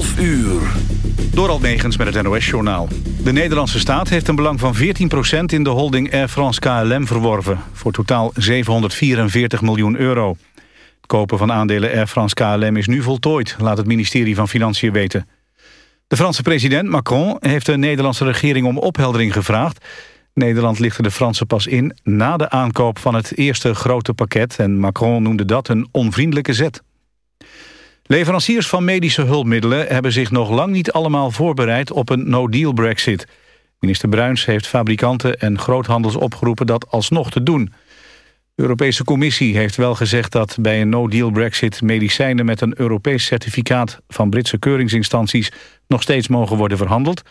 11 uur. Door met het NOS-journaal. De Nederlandse staat heeft een belang van 14% in de holding Air France KLM verworven. Voor totaal 744 miljoen euro. Het kopen van aandelen Air France KLM is nu voltooid, laat het ministerie van Financiën weten. De Franse president Macron heeft de Nederlandse regering om opheldering gevraagd. Nederland lichtte de Fransen pas in na de aankoop van het eerste grote pakket... en Macron noemde dat een onvriendelijke zet. Leveranciers van medische hulpmiddelen hebben zich nog lang niet allemaal voorbereid op een no-deal brexit. Minister Bruins heeft fabrikanten en groothandels opgeroepen dat alsnog te doen. De Europese Commissie heeft wel gezegd dat bij een no-deal brexit medicijnen met een Europees certificaat van Britse keuringsinstanties nog steeds mogen worden verhandeld.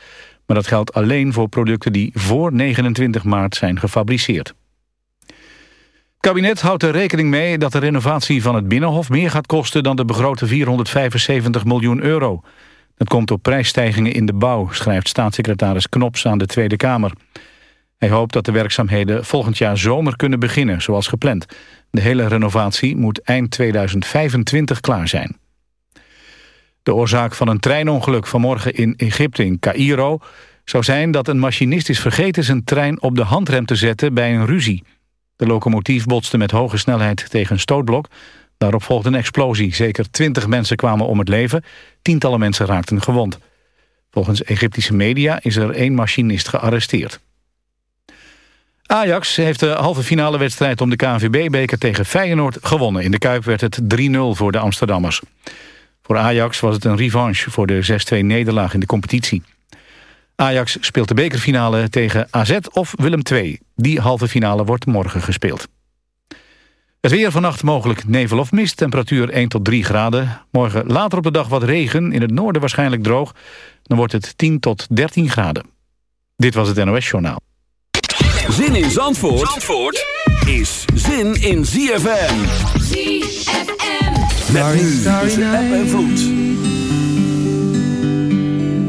Maar dat geldt alleen voor producten die voor 29 maart zijn gefabriceerd. Kabinet houdt er rekening mee dat de renovatie van het Binnenhof meer gaat kosten dan de begrote 475 miljoen euro. Dat komt op prijsstijgingen in de bouw, schrijft staatssecretaris Knops aan de Tweede Kamer. Hij hoopt dat de werkzaamheden volgend jaar zomer kunnen beginnen, zoals gepland. De hele renovatie moet eind 2025 klaar zijn. De oorzaak van een treinongeluk vanmorgen in Egypte, in Cairo... zou zijn dat een machinist is vergeten zijn trein op de handrem te zetten bij een ruzie. De locomotief botste met hoge snelheid tegen een stootblok. Daarop volgde een explosie. Zeker twintig mensen kwamen om het leven. Tientallen mensen raakten gewond. Volgens Egyptische media is er één machinist gearresteerd. Ajax heeft de halve finale wedstrijd om de KNVB-beker tegen Feyenoord gewonnen. In de Kuip werd het 3-0 voor de Amsterdammers. Voor Ajax was het een revanche voor de 6-2 nederlaag in de competitie. Ajax speelt de bekerfinale tegen AZ of Willem II. Die halve finale wordt morgen gespeeld. Het weer vannacht mogelijk nevel of mist. Temperatuur 1 tot 3 graden. Morgen later op de dag wat regen. In het noorden waarschijnlijk droog. Dan wordt het 10 tot 13 graden. Dit was het NOS Journaal. Zin in Zandvoort, Zandvoort is zin in ZFM. ZFM. Met nu tussen app en vloed.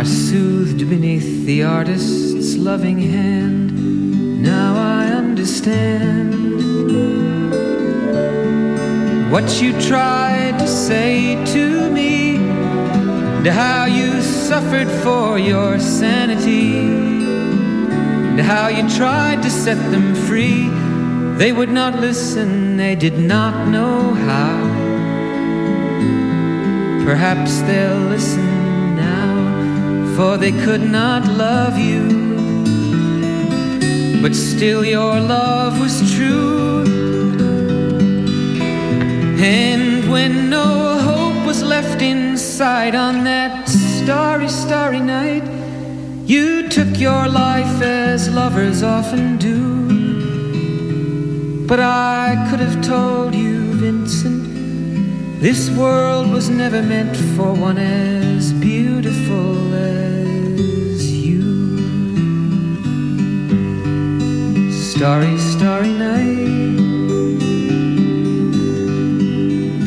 are soothed beneath the artist's loving hand. Now I understand what you tried to say to me, and how you suffered for your sanity, and how you tried to set them free. They would not listen, they did not know how. Perhaps they'll listen now, for they could not love you. But still, your love was true. And when no hope was left inside on that starry, starry night, you took your life as lovers often do. But I could have told you, this world was never meant for one as beautiful as. You. Starry, starry night.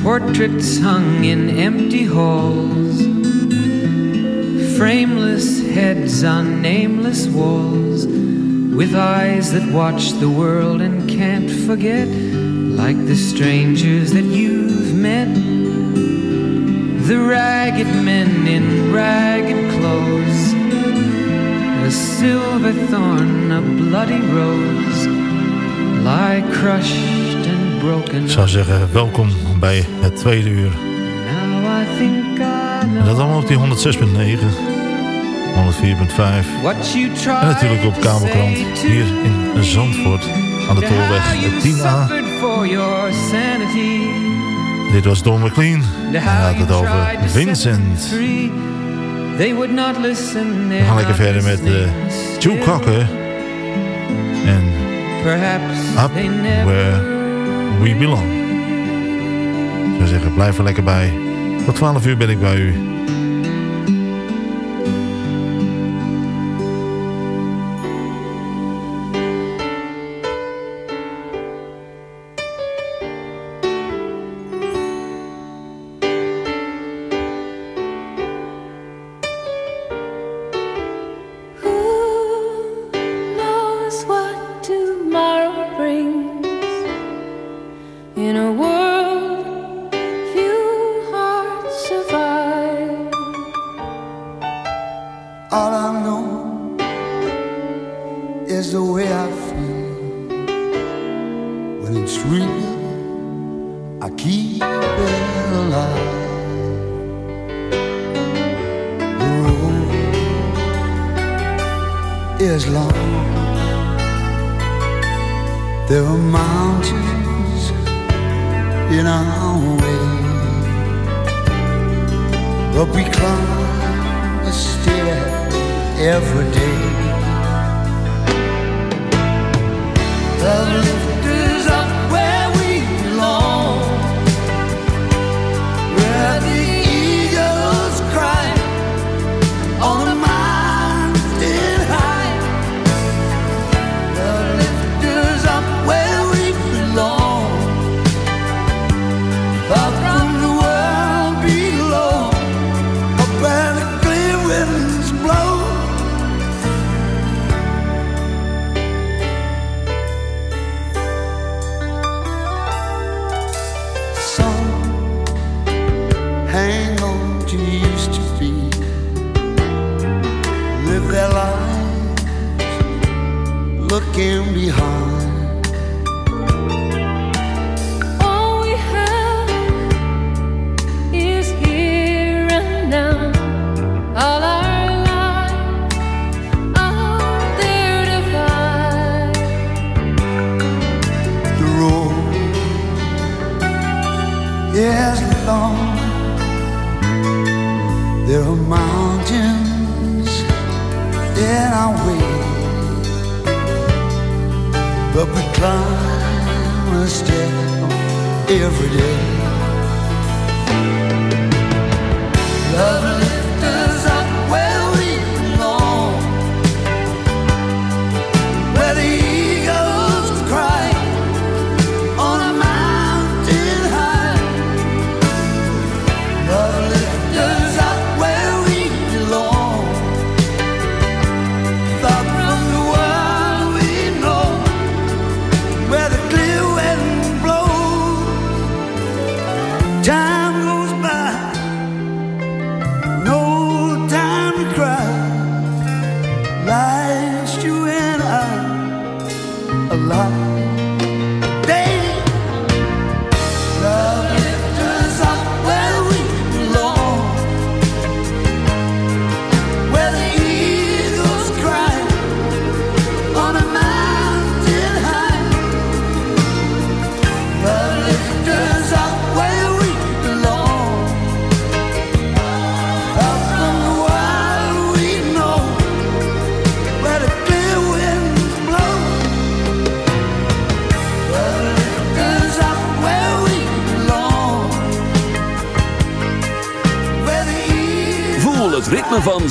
Portraits hung in empty halls, frameless heads on nameless walls, with eyes that watch the world and can't forget, like the strangers that met. The ragged men in ragged clothes, a silver thorn, a bloody rose, lie crushed and broken. Ik zou zeggen, welkom bij het tweede uur. En dat allemaal op die 106.9, 104.5. En natuurlijk op Kabelkrant hier in Zandvoort aan de Tolweg 10A. Dit was Don McLean. Hij had het over Vincent. We gaan lekker verder met de Joe Cocker. En Up Where We Belong. Ik zou zeggen, blijf er lekker bij. Tot 12 uur ben ik bij u.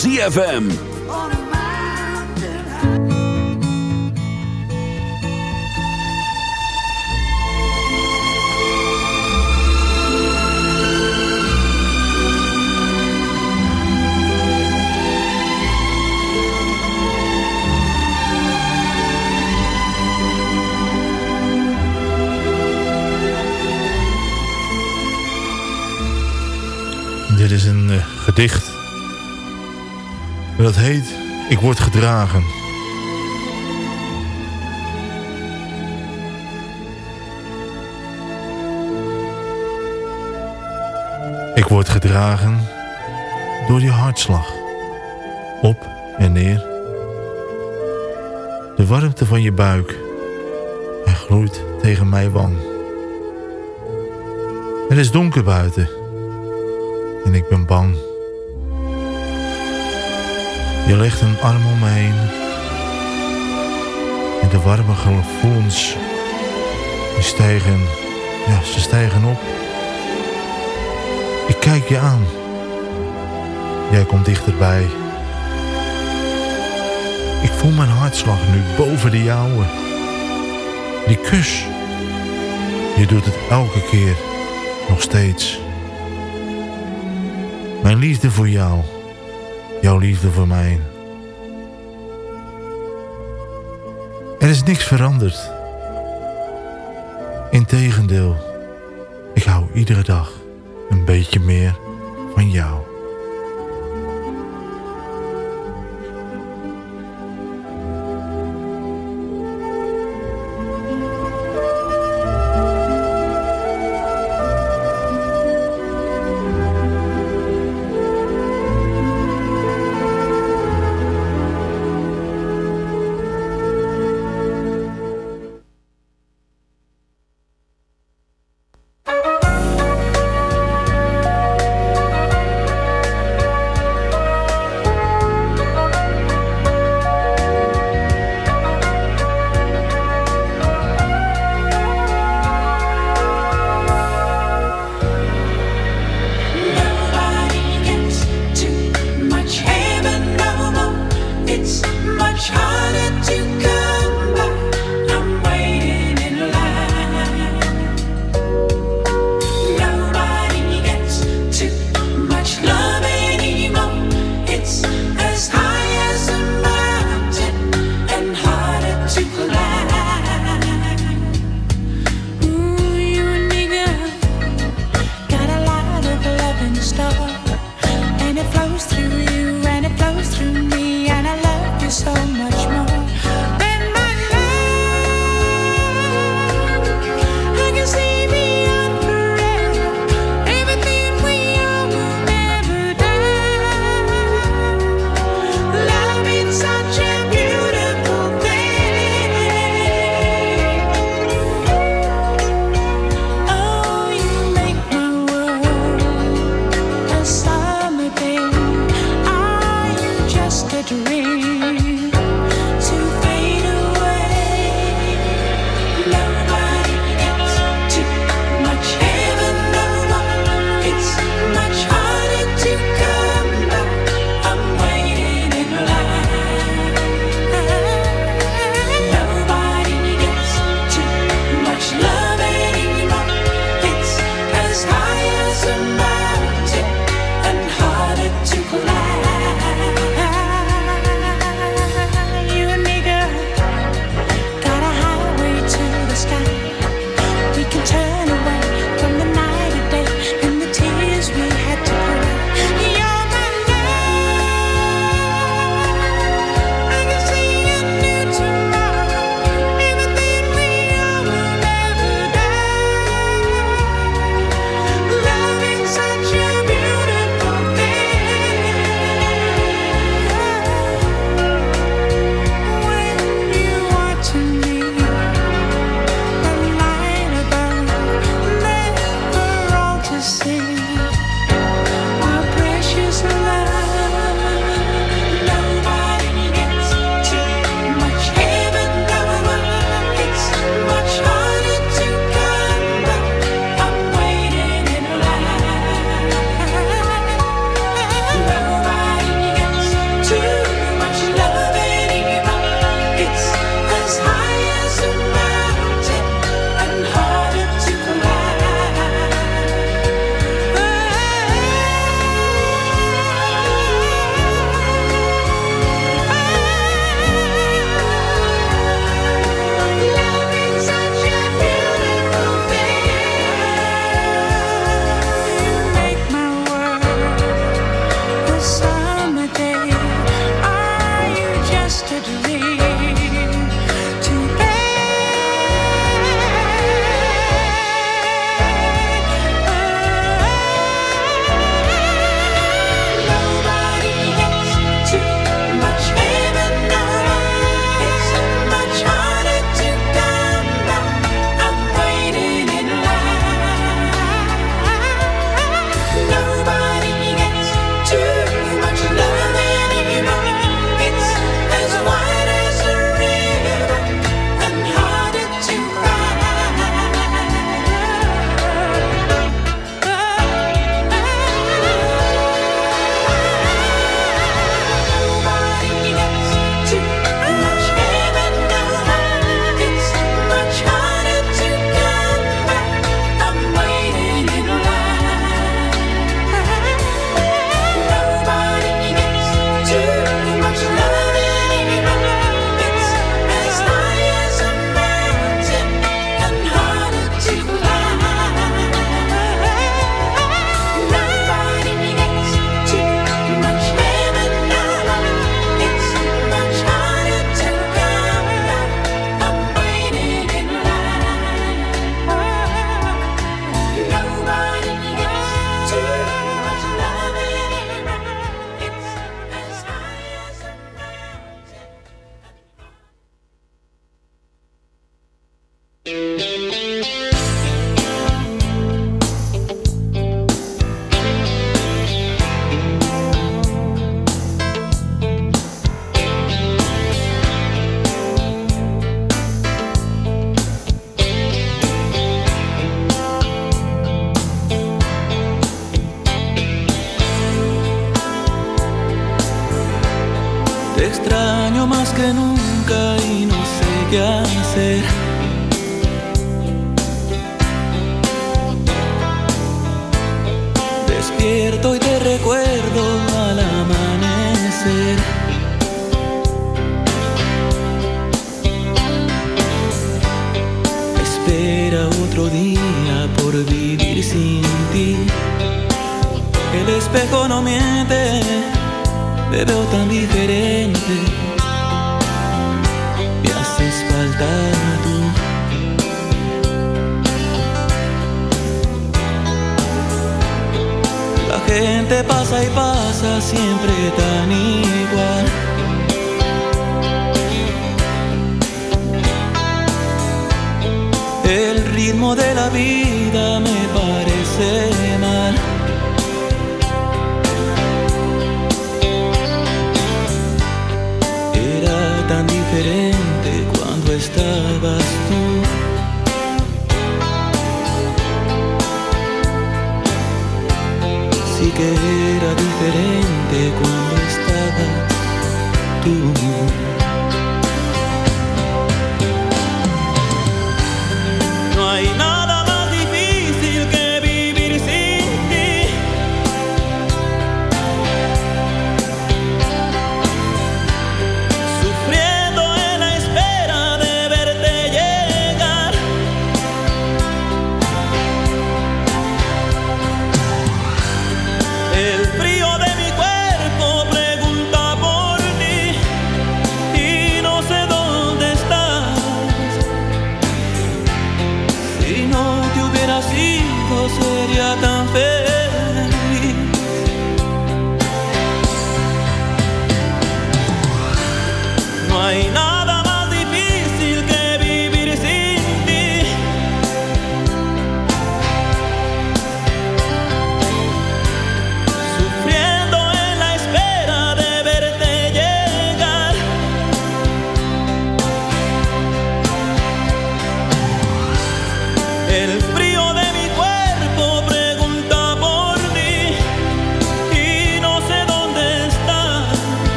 ZFM. Ik word gedragen. Ik word gedragen door je hartslag. Op en neer. De warmte van je buik. Hij gloeit tegen mijn wang. Het is donker buiten. En ik ben bang. Je legt een arm om me heen. En de warme gevoelens die stijgen, ja, ze stijgen op. Ik kijk je aan. Jij komt dichterbij. Ik voel mijn hartslag nu boven de jouwe. Die kus. Je doet het elke keer. Nog steeds. Mijn liefde voor jou. Jouw liefde voor mij. Er is niks veranderd. Integendeel. Ik hou iedere dag een beetje meer van jou.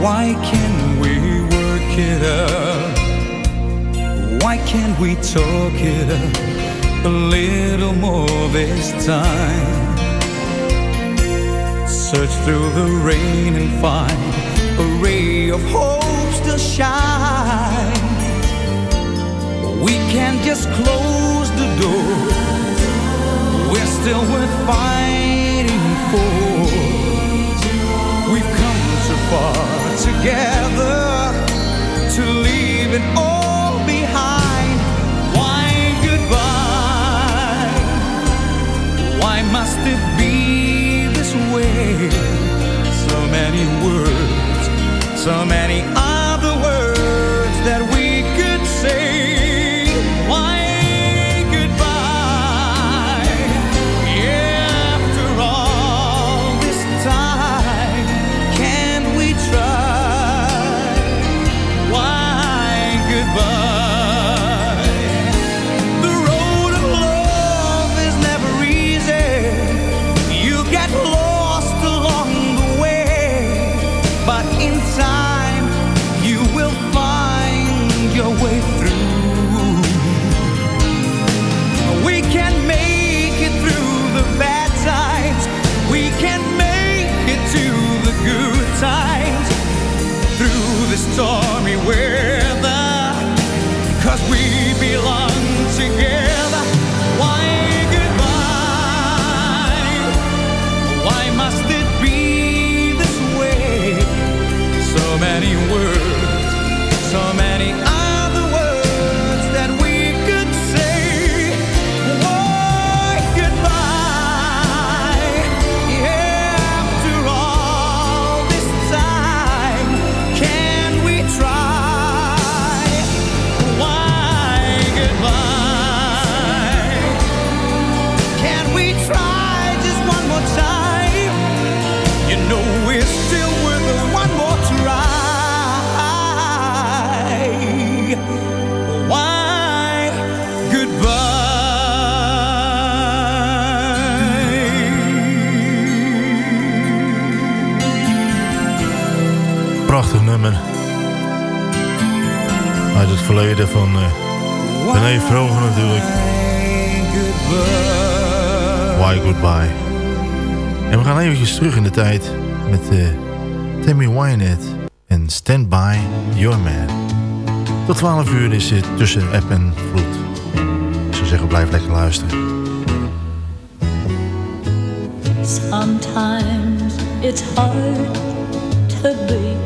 Why can't we work it up? Why can't we talk it up a little more this time? Search through the rain and find a ray of hope still shine. We can't just close the door. We're still worth fighting for. We've come so far together to leave it all behind. Why goodbye? Why must it be this way? So many words, so many other words that we terug in de tijd met uh, Tammy Wynette en Stand By Your Man. Tot 12 uur is het tussen app en vloed. Ik zou zeggen, blijf lekker luisteren. Sometimes it's hard to be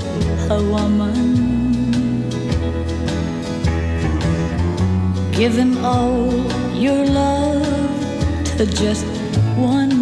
a woman Give all your love to just one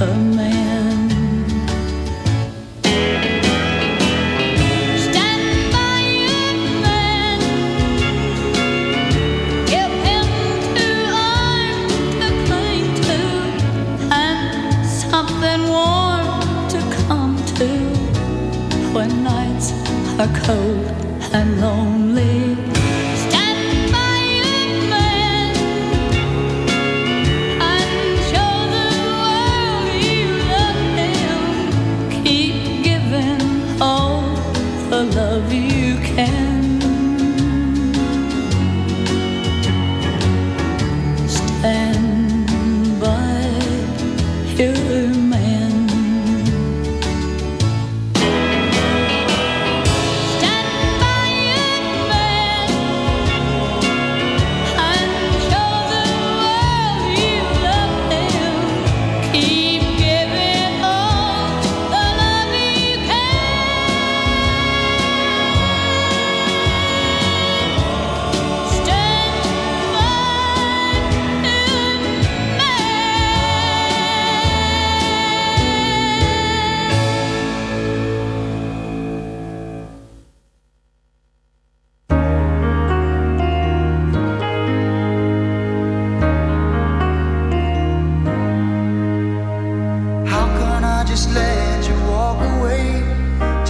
Amen.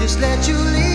just let you leave.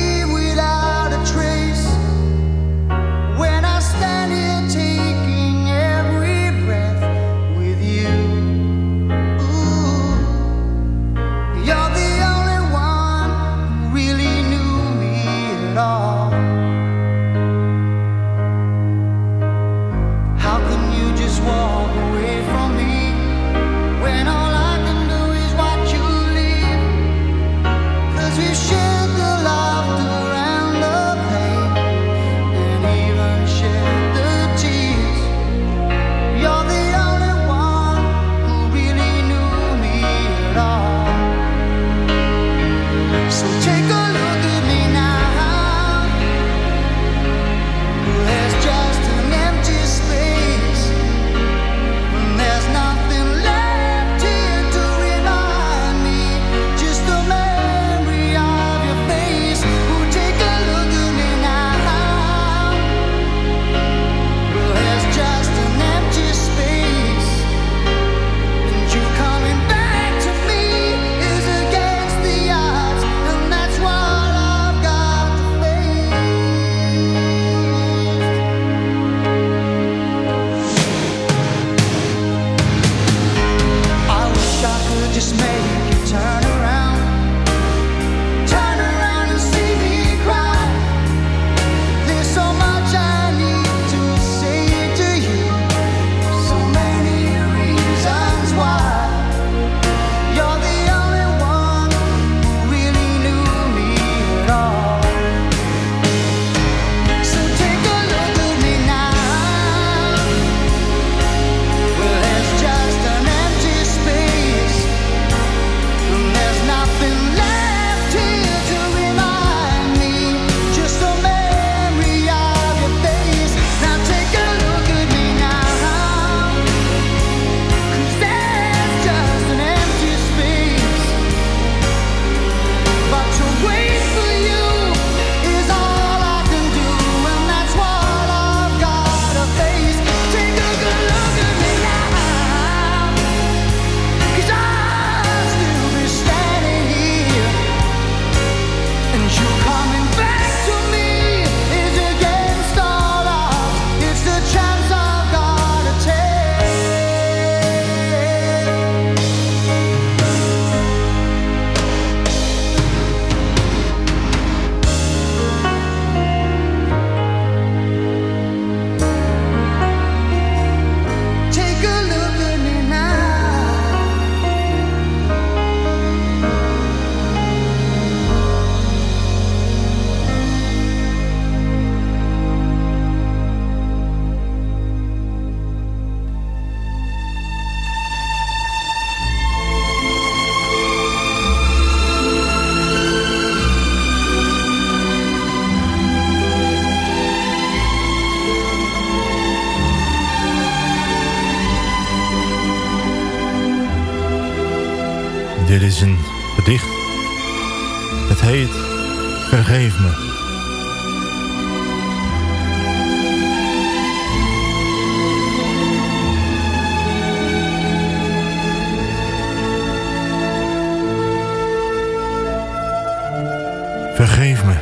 Vergeef me.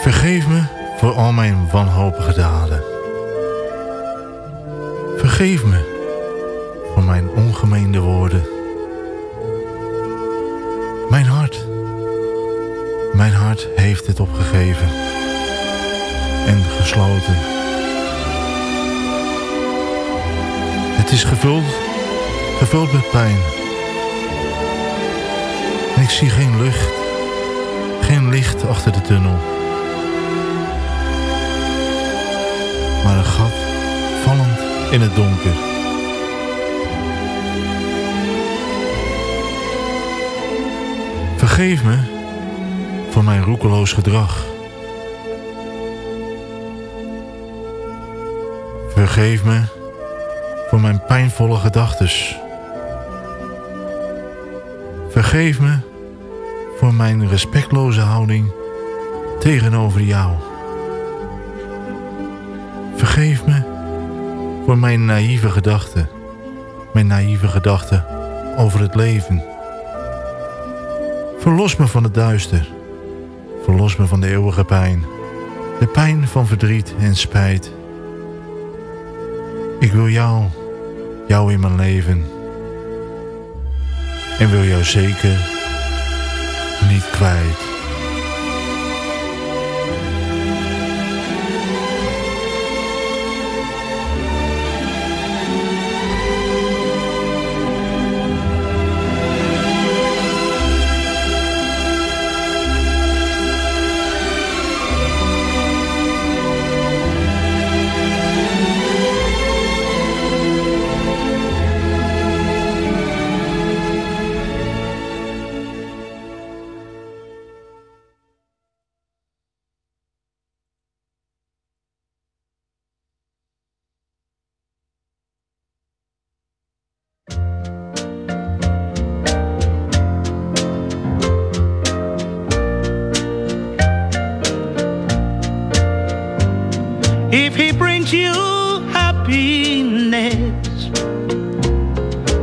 Vergeef me voor al mijn wanhopige daden. Vergeef me voor mijn ongemeende woorden. Mijn hart. Mijn hart heeft het opgegeven. En gesloten. Het is gevuld, gevuld met pijn. Ik zie geen lucht licht achter de tunnel. Maar een gat vallend in het donker. Vergeef me voor mijn roekeloos gedrag. Vergeef me voor mijn pijnvolle gedachtes. Vergeef me mijn respectloze houding tegenover jou. Vergeef me voor mijn naïeve gedachten. Mijn naïeve gedachten over het leven. Verlos me van het duister. Verlos me van de eeuwige pijn. De pijn van verdriet en spijt. Ik wil jou, jou in mijn leven. En wil jou zeker kwijt.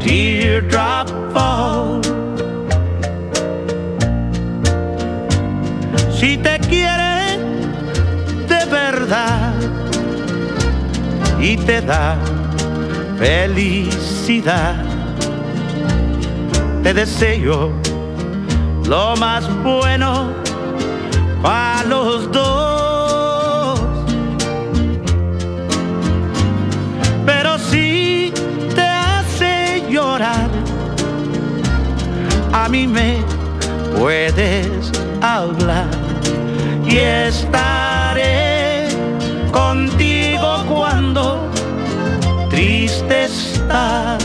teardrop falls. si te quiere de verdad y te da felicidad. Te deseo lo más bueno para los dos. A mí me puedes hablar y estaré contigo cuando triste estás.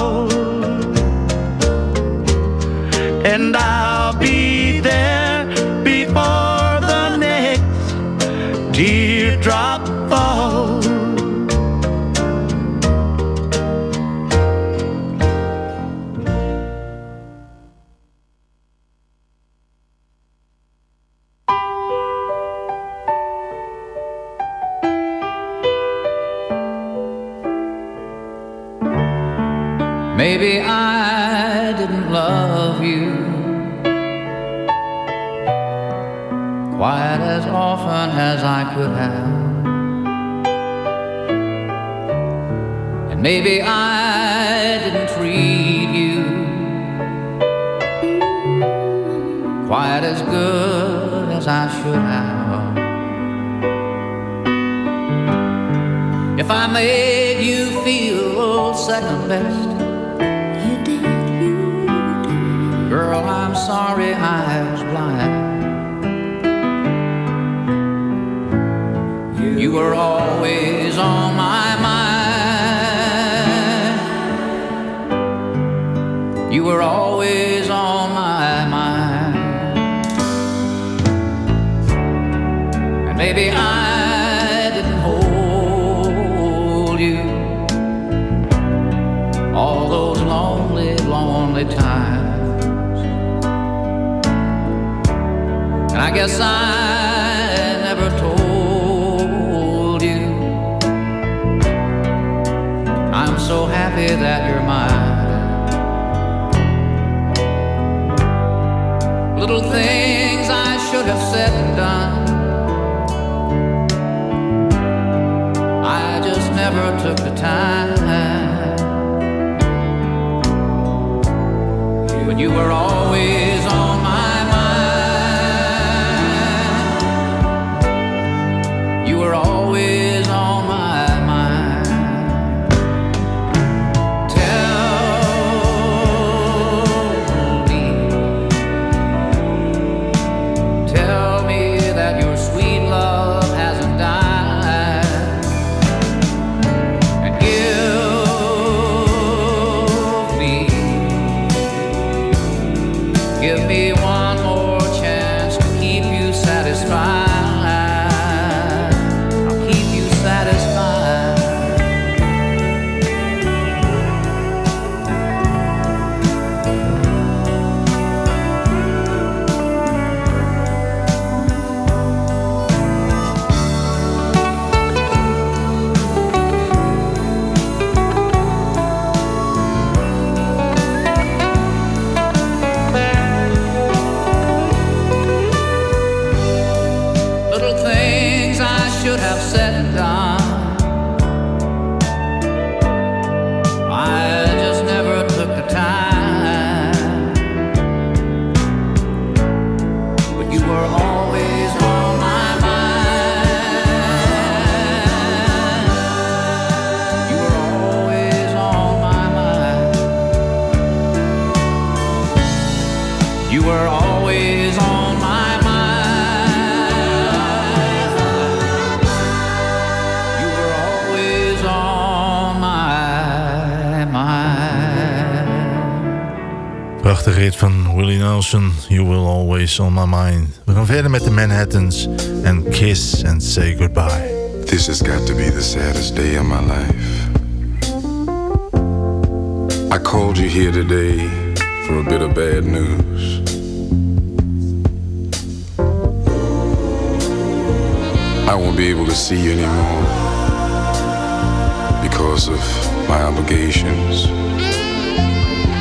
Guess I never told you I'm so happy that you're mine. Little things I should have said and done. I just never took the time. But you were always Prachtige hit van Willie Nelson, You Will Always On My Mind. We gaan verder met de Manhattans en Kiss and Say Goodbye. This has got to be the saddest day of my life. I called you here today for a bit of bad news. I won't be able to see you anymore because of my obligations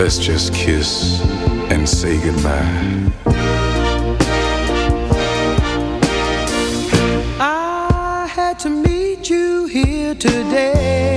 Let's just kiss and say goodbye. I had to meet you here today.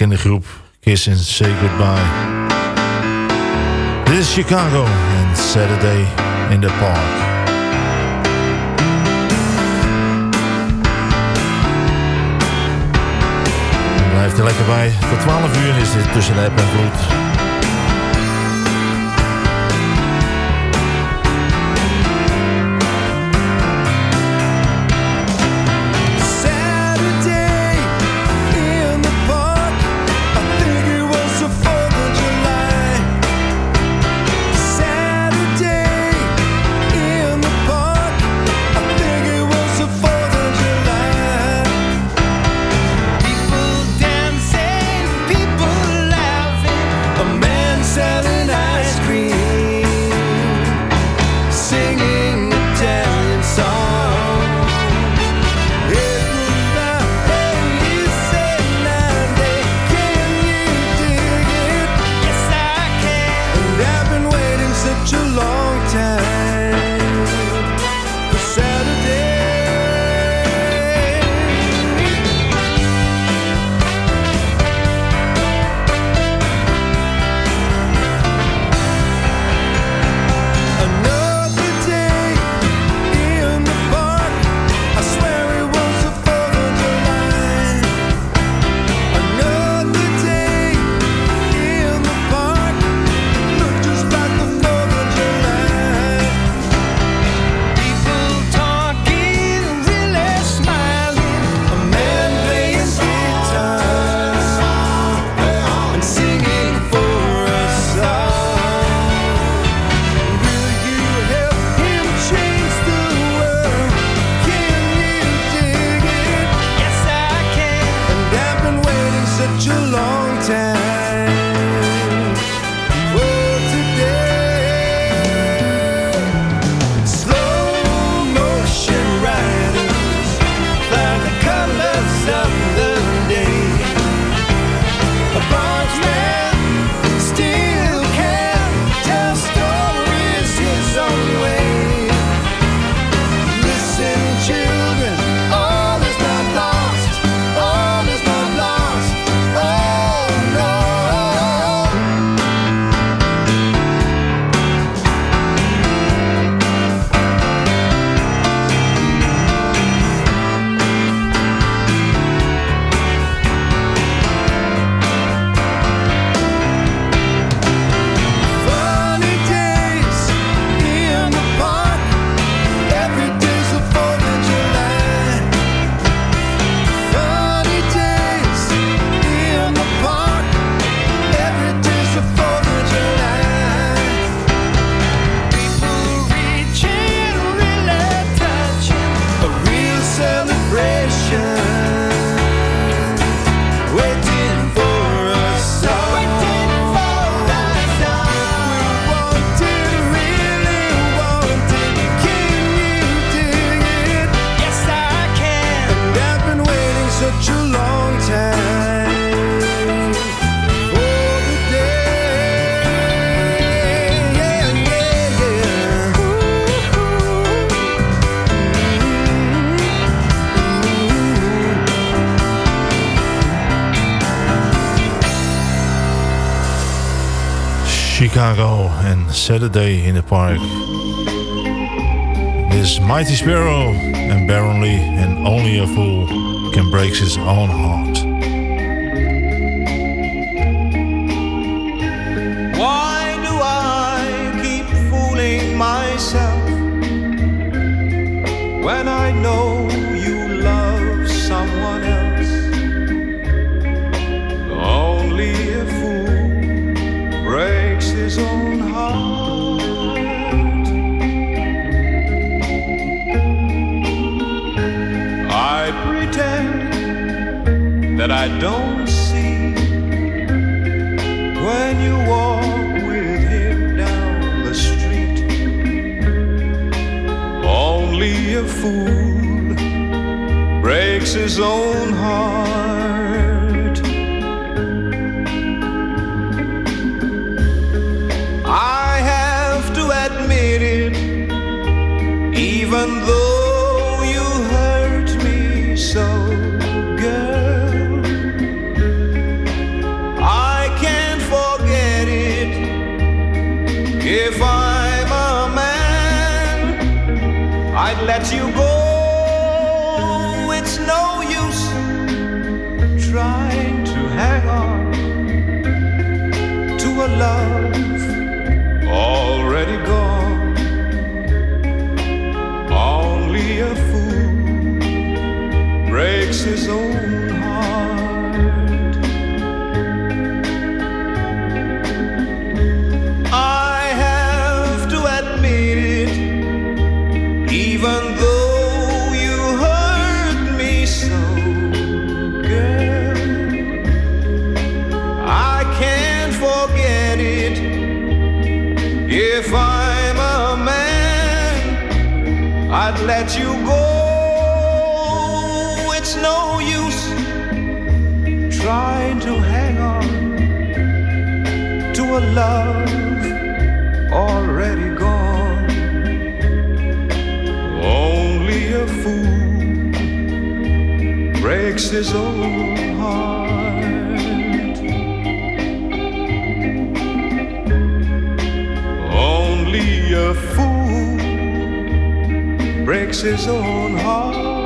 bekende groep Kiss and Say Goodbye. Dit is Chicago en Saturday in the Park. Blijf er lekker bij. Voor 12 uur is dit tussen de app en. Saturday in the Park. This Mighty Sparrow and Baron and Only a Fool Can Break His Own Heart. His own heart. Only a fool breaks his own heart.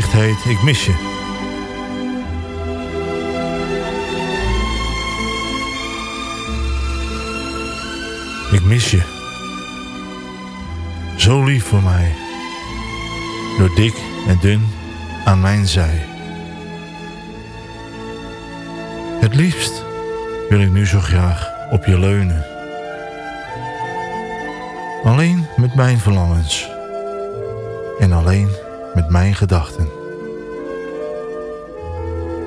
Gedicht Ik mis je. Ik mis je. Zo lief voor mij. Door dik en dun aan mijn zij. Het liefst wil ik nu zo graag op je leunen. Alleen met mijn verlangens. En alleen met mijn gedachten.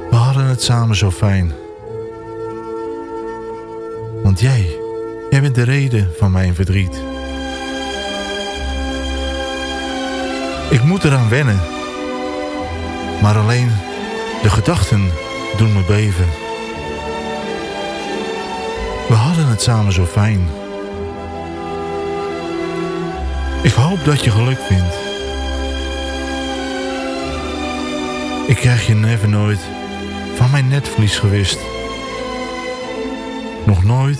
We hadden het samen zo fijn. Want jij, jij bent de reden van mijn verdriet. Ik moet eraan wennen. Maar alleen de gedachten doen me beven. We hadden het samen zo fijn. Ik hoop dat je geluk vindt. Krijg je never nooit van mijn netvlies gewist. Nog nooit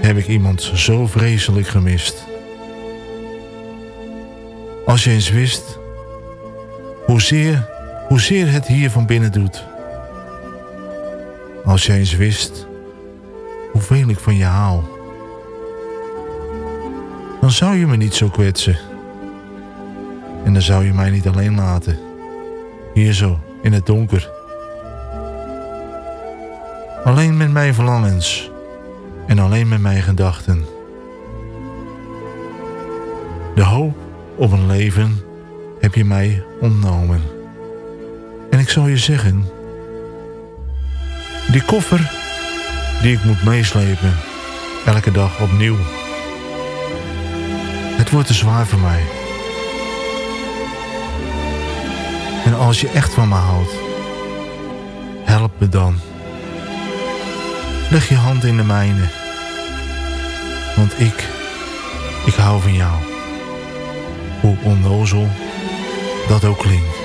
heb ik iemand zo vreselijk gemist. Als je eens wist hoezeer, hoezeer het hier van binnen doet. Als je eens wist hoeveel ik van je haal. Dan zou je me niet zo kwetsen. En dan zou je mij niet alleen laten. Hier zo, in het donker. Alleen met mijn verlangens. En alleen met mijn gedachten. De hoop op een leven heb je mij ontnomen. En ik zal je zeggen... Die koffer die ik moet meeslepen. Elke dag opnieuw. Het wordt te zwaar voor mij. En als je echt van me houdt, help me dan. Leg je hand in de mijne. Want ik, ik hou van jou. Hoe onnozel dat ook klinkt.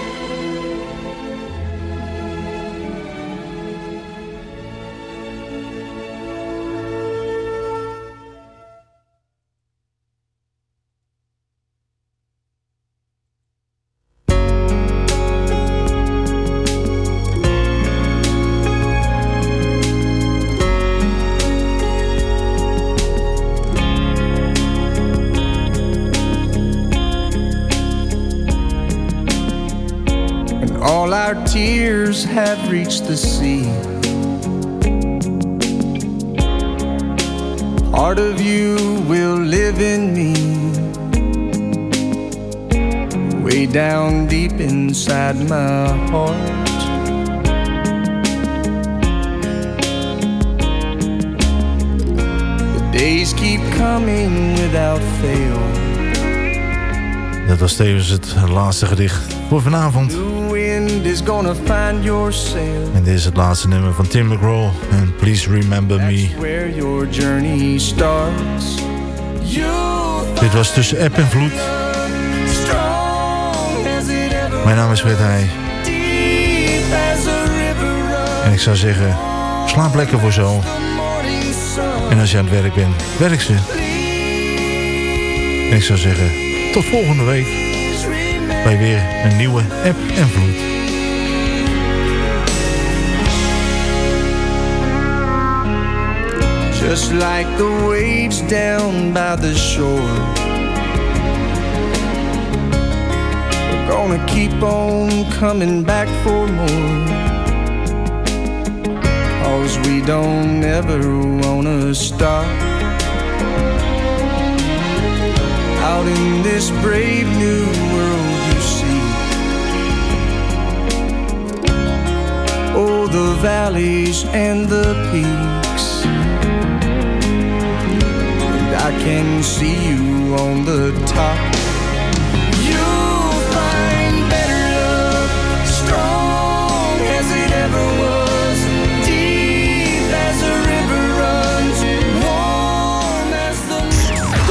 Heart. The days keep coming without fail. Dat was tevens het laatste gedicht voor vanavond. En dit is het laatste nummer van Tim McGraw. En Please Remember Me. Dit was tussen app en vloed. Mijn naam is Fred Heij. En ik zou zeggen, slaap lekker voor zo. En als je aan het werk bent, werk ze. En ik zou zeggen, tot volgende week. Bij weer een nieuwe app en vloed. Just like the waves down by the shore. We're gonna keep on coming back for more. Cause we don't ever wanna stop. Out in this brave new world you see. Oh, the valleys and the peaks. And I can see you on the top.